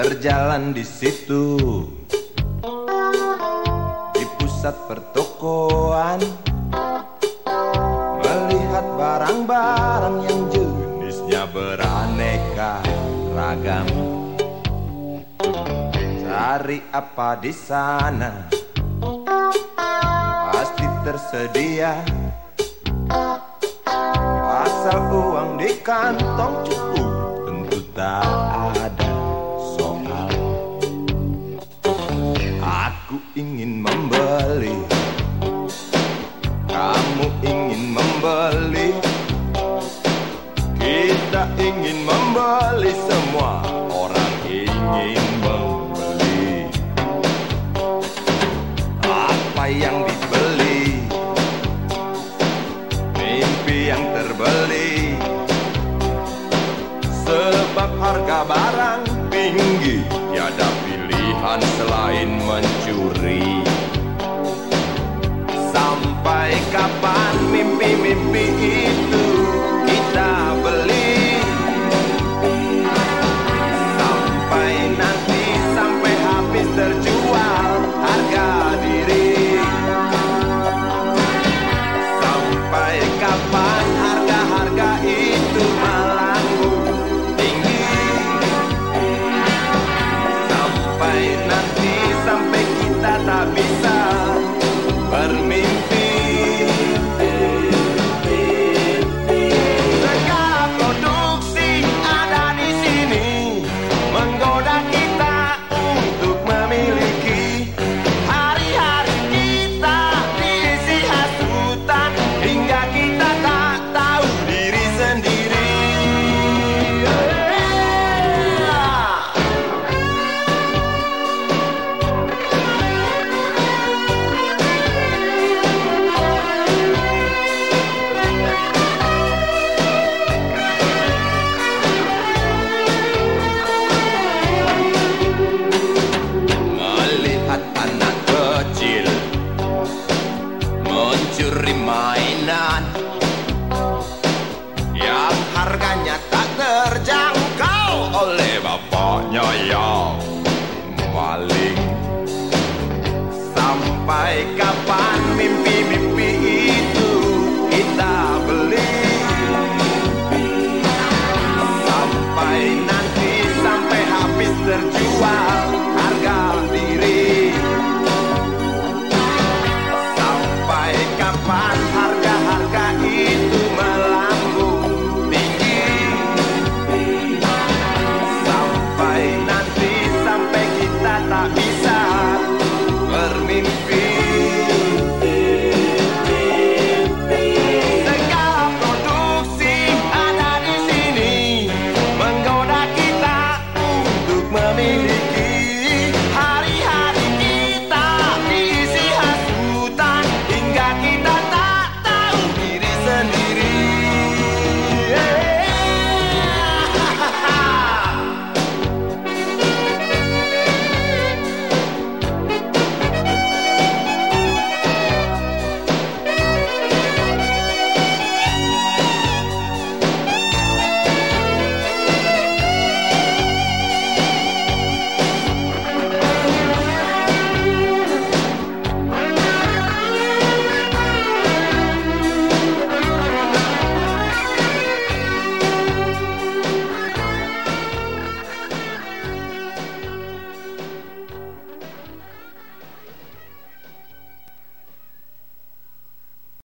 berjalan di situ. Di pusat pertokoan. Melihat barang-barang yang jenisnya beraneka ragam. Cari apa di sana? Pasti tersedia. Asal uang di kantong cukup Tentu tak ingin membeli Kamu ingin membeli Kita ingin membeli semua. Orang ingin membeli. Apa yang dibeli? Mimpi yang terbeli. Sebab harga barang tinggi Tiada pilihan selain mencuri be 안呀 히.